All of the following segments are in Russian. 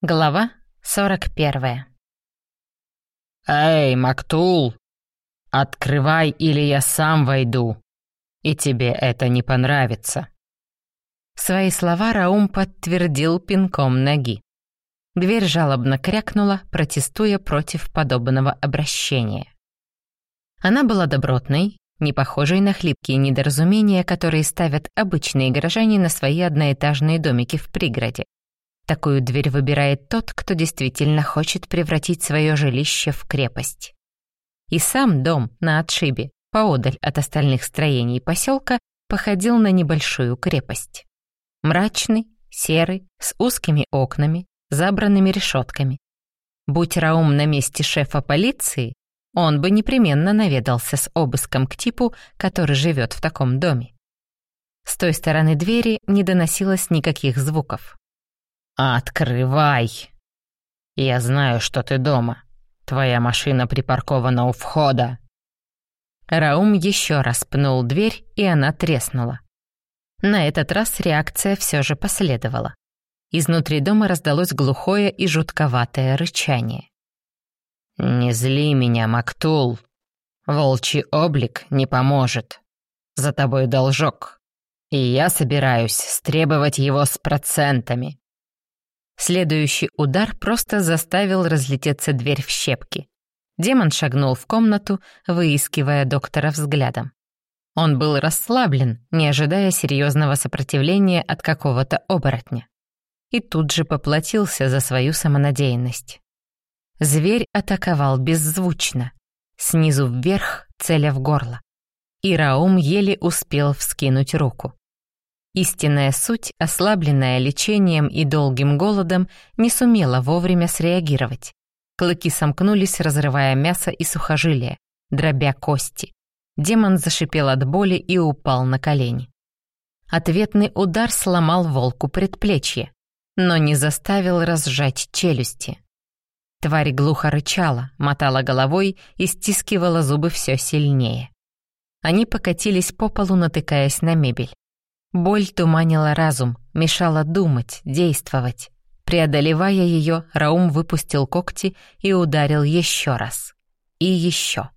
Глава 41. «Эй, Мактул! Открывай, или я сам войду, и тебе это не понравится». Свои слова Раум подтвердил пинком ноги. Дверь жалобно крякнула, протестуя против подобного обращения. Она была добротной, не похожей на хлипкие недоразумения, которые ставят обычные горожане на свои одноэтажные домики в пригороде. Такую дверь выбирает тот, кто действительно хочет превратить свое жилище в крепость. И сам дом на отшибе, поодаль от остальных строений поселка, походил на небольшую крепость. Мрачный, серый, с узкими окнами, забранными решетками. Будь Раум на месте шефа полиции, он бы непременно наведался с обыском к типу, который живет в таком доме. С той стороны двери не доносилось никаких звуков. «Открывай! Я знаю, что ты дома. Твоя машина припаркована у входа». Раум еще раз пнул дверь, и она треснула. На этот раз реакция все же последовала. Изнутри дома раздалось глухое и жутковатое рычание. «Не зли меня, Мактул. Волчий облик не поможет. За тобой должок. И я собираюсь стребовать его с процентами. Следующий удар просто заставил разлететься дверь в щепки. Демон шагнул в комнату, выискивая доктора взглядом. Он был расслаблен, не ожидая серьезного сопротивления от какого-то оборотня. И тут же поплатился за свою самонадеянность. Зверь атаковал беззвучно, снизу вверх, целя в горло. И Раум еле успел вскинуть руку. Истинная суть, ослабленная лечением и долгим голодом, не сумела вовремя среагировать. Клыки сомкнулись, разрывая мясо и сухожилия, дробя кости. Демон зашипел от боли и упал на колени. Ответный удар сломал волку предплечье, но не заставил разжать челюсти. Тварь глухо рычала, мотала головой и стискивала зубы все сильнее. Они покатились по полу, натыкаясь на мебель. Боль туманила разум, мешала думать, действовать. Преодолевая ее, Раум выпустил когти и ударил еще раз. И еще.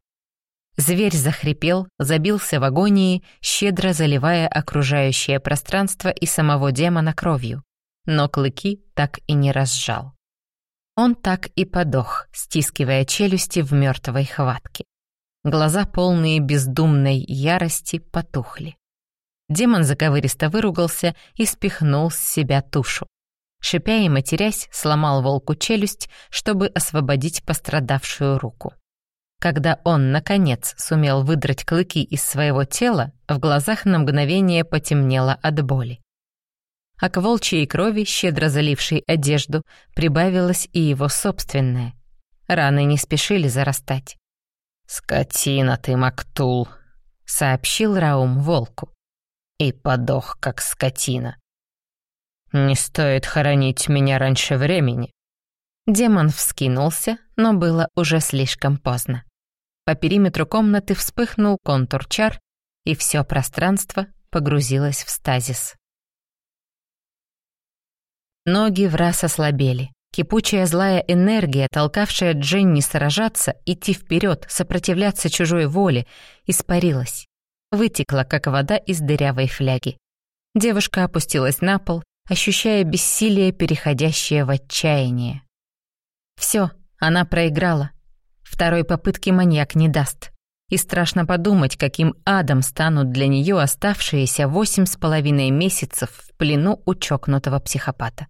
Зверь захрипел, забился в агонии, щедро заливая окружающее пространство и самого демона кровью. Но клыки так и не разжал. Он так и подох, стискивая челюсти в мертвой хватке. Глаза, полные бездумной ярости, потухли. Демон заковыристо выругался и спихнул с себя тушу. Шипя и матерясь, сломал волку челюсть, чтобы освободить пострадавшую руку. Когда он, наконец, сумел выдрать клыки из своего тела, в глазах на мгновение потемнело от боли. А к волчьей крови, щедро залившей одежду, прибавилась и его собственная. Раны не спешили зарастать. «Скотина ты, Мактул», — сообщил Раум волку и подох, как скотина. Не стоит хоронить меня раньше времени. Демон вскинулся, но было уже слишком поздно. По периметру комнаты вспыхнул контур чар, и все пространство погрузилось в стазис. Ноги в раз ослабели. Кипучая злая энергия, толкавшая Дженни сражаться, идти вперед, сопротивляться чужой воле, испарилась вытекла, как вода из дырявой фляги. Девушка опустилась на пол, ощущая бессилие, переходящее в отчаяние. Все, она проиграла. Второй попытки маньяк не даст. И страшно подумать, каким адом станут для нее оставшиеся восемь с половиной месяцев в плену у чокнутого психопата.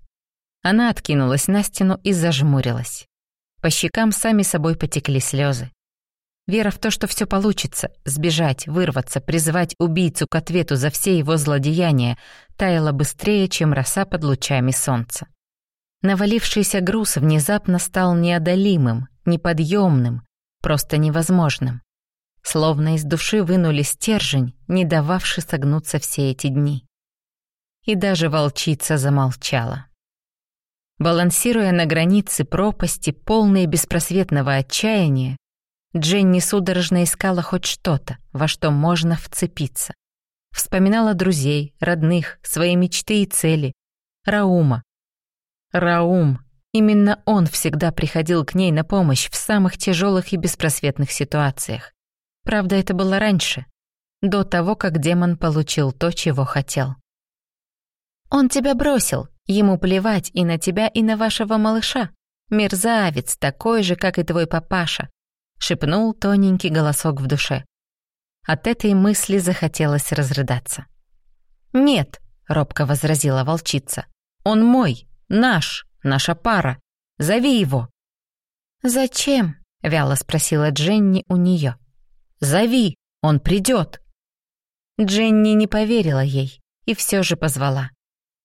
Она откинулась на стену и зажмурилась. По щекам сами собой потекли слезы. Вера в то, что все получится, сбежать, вырваться, призывать убийцу к ответу за все его злодеяния, таяла быстрее, чем роса под лучами солнца. Навалившийся груз внезапно стал неодолимым, неподъемным, просто невозможным. Словно из души вынули стержень, не дававший согнуться все эти дни. И даже волчица замолчала. Балансируя на границе пропасти, полной беспросветного отчаяния, Дженни судорожно искала хоть что-то, во что можно вцепиться. Вспоминала друзей, родных, свои мечты и цели. Раума. Раум, Именно он всегда приходил к ней на помощь в самых тяжелых и беспросветных ситуациях. Правда, это было раньше, до того, как демон получил то, чего хотел. «Он тебя бросил, ему плевать и на тебя, и на вашего малыша. Мерзавец, такой же, как и твой папаша», — шепнул тоненький голосок в душе. От этой мысли захотелось разрыдаться. «Нет», — робко возразила волчица, — «он мой, наш, наша пара. Зови его». «Зачем?» — вяло спросила Дженни у нее. «Зови, он придет». Дженни не поверила ей и все же позвала.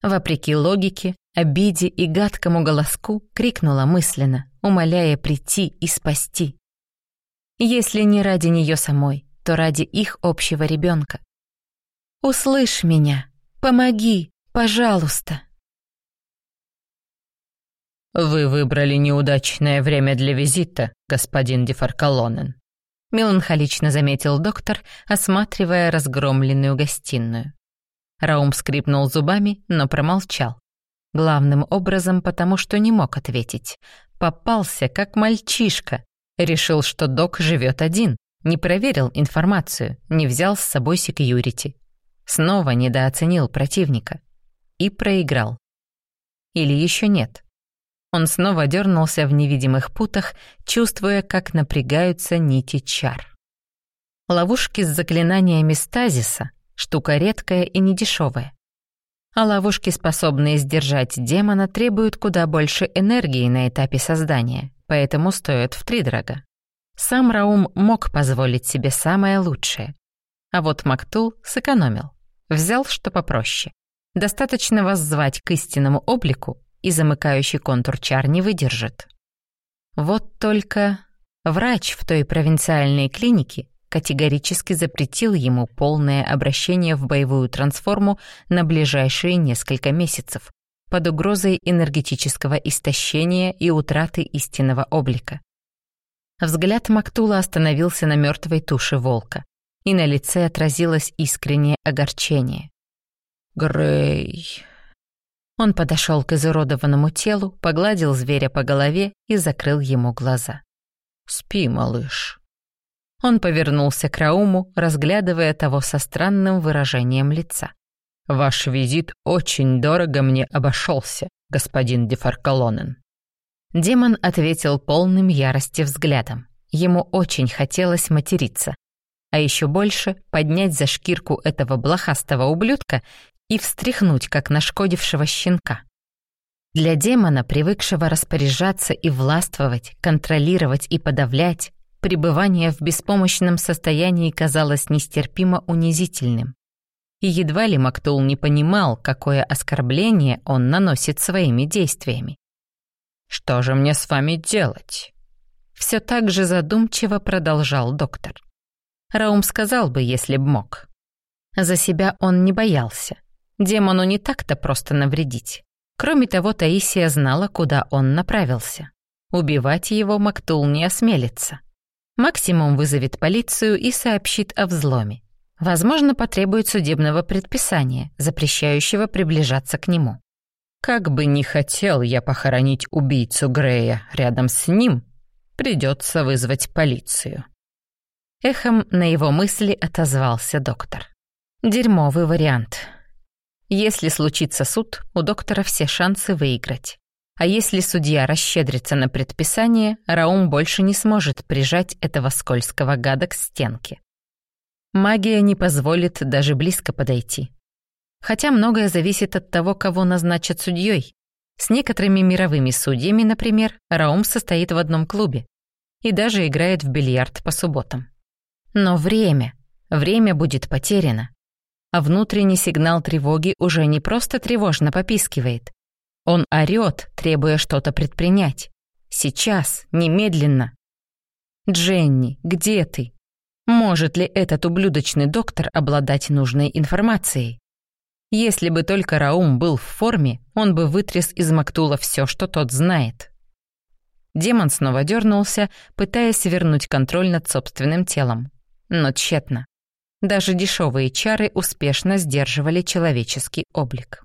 Вопреки логике, обиде и гадкому голоску крикнула мысленно, умоляя прийти и спасти. Если не ради нее самой, то ради их общего ребенка. «Услышь меня! Помоги! Пожалуйста!» «Вы выбрали неудачное время для визита, господин Дефаркалонен», меланхолично заметил доктор, осматривая разгромленную гостиную. Раум скрипнул зубами, но промолчал. Главным образом потому, что не мог ответить. Попался, как мальчишка. Решил, что док живет один. Не проверил информацию, не взял с собой секьюрити. Снова недооценил противника. И проиграл. Или еще нет. Он снова дернулся в невидимых путах, чувствуя, как напрягаются нити чар. Ловушки с заклинаниями стазиса — штука редкая и недешевая. А ловушки, способные сдержать демона, требуют куда больше энергии на этапе создания, поэтому стоят втридорога. Сам Раум мог позволить себе самое лучшее. А вот Мактул сэкономил. Взял что попроще. Достаточно воззвать к истинному облику, и замыкающий контур чар не выдержит. Вот только врач в той провинциальной клинике категорически запретил ему полное обращение в боевую трансформу на ближайшие несколько месяцев под угрозой энергетического истощения и утраты истинного облика. Взгляд Мактула остановился на мертвой туше волка, и на лице отразилось искреннее огорчение. «Грей», он подошел к изуродованному телу, погладил зверя по голове и закрыл ему глаза. «Спи, малыш». Он повернулся к Рауму, разглядывая того со странным выражением лица. «Ваш визит очень дорого мне обошелся, господин Дефаркалонен». Демон ответил полным ярости взглядом. Ему очень хотелось материться. А еще больше поднять за шкирку этого блохастого ублюдка и встряхнуть, как нашкодившего щенка. Для демона, привыкшего распоряжаться и властвовать, контролировать и подавлять, пребывание в беспомощном состоянии казалось нестерпимо унизительным. И едва ли Мактул не понимал, какое оскорбление он наносит своими действиями. «Что же мне с вами делать?» Все так же задумчиво продолжал доктор. Раум сказал бы, если б мог. За себя он не боялся. Демону не так-то просто навредить. Кроме того, Таисия знала, куда он направился. Убивать его Мактул не осмелится. Максимум вызовет полицию и сообщит о взломе. Возможно, потребует судебного предписания, запрещающего приближаться к нему. Как бы ни хотел я похоронить убийцу Грея рядом с ним, придется вызвать полицию. Эхом на его мысли отозвался доктор. Дерьмовый вариант. Если случится суд, у доктора все шансы выиграть. А если судья расщедрится на предписание, Раум больше не сможет прижать этого скользкого гада к стенке. Магия не позволит даже близко подойти. Хотя многое зависит от того, кого назначат судьей. С некоторыми мировыми судьями, например, Раум состоит в одном клубе и даже играет в бильярд по субботам. Но время, время будет потеряно а внутренний сигнал тревоги уже не просто тревожно попискивает. Он орёт, требуя что-то предпринять. Сейчас, немедленно. «Дженни, где ты? Может ли этот ублюдочный доктор обладать нужной информацией? Если бы только Раум был в форме, он бы вытряс из Мактула все, что тот знает». Демон снова дернулся, пытаясь вернуть контроль над собственным телом. Но тщетно. Даже дешевые чары успешно сдерживали человеческий облик.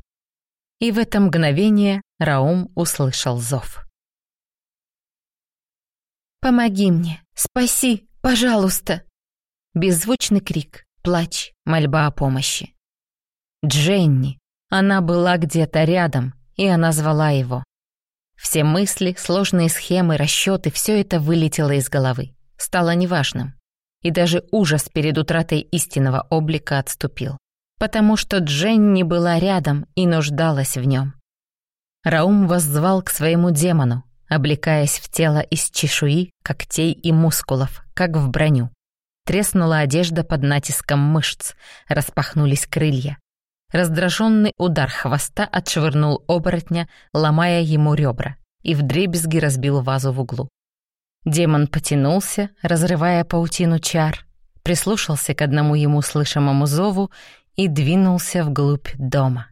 И в это мгновение Раум услышал зов. «Помоги мне! Спаси! Пожалуйста!» Беззвучный крик, плач, мольба о помощи. Дженни! Она была где-то рядом, и она звала его. Все мысли, сложные схемы, расчеты, все это вылетело из головы. Стало неважным. И даже ужас перед утратой истинного облика отступил. Потому что Дженни была рядом и нуждалась в нем. Раум воззвал к своему демону, облекаясь в тело из чешуи, когтей и мускулов, как в броню. Треснула одежда под натиском мышц, распахнулись крылья. Раздраженный удар хвоста отшвырнул оборотня, ломая ему ребра, и вдребезги разбил вазу в углу. Демон потянулся, разрывая паутину чар, прислушался к одному ему слышимому зову и двинулся вглубь дома.